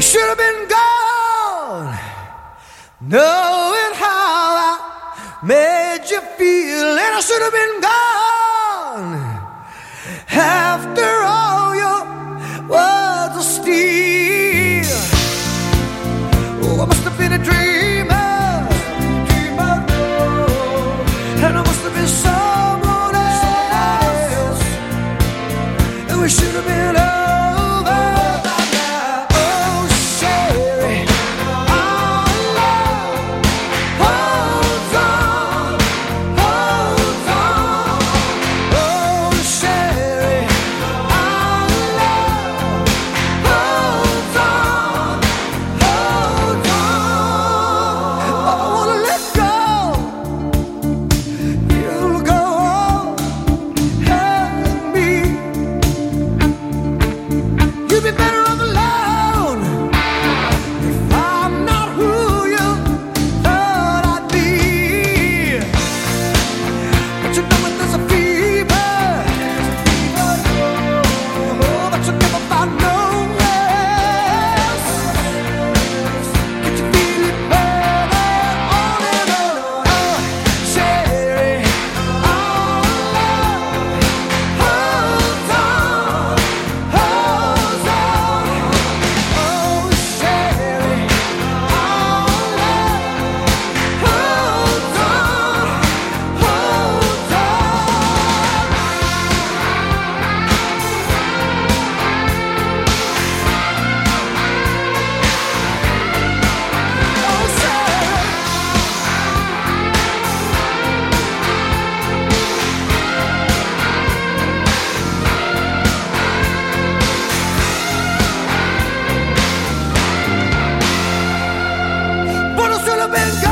You should have been gone. Knowing how I made you feel, and I should have been gone. After all your words of steel. little bit.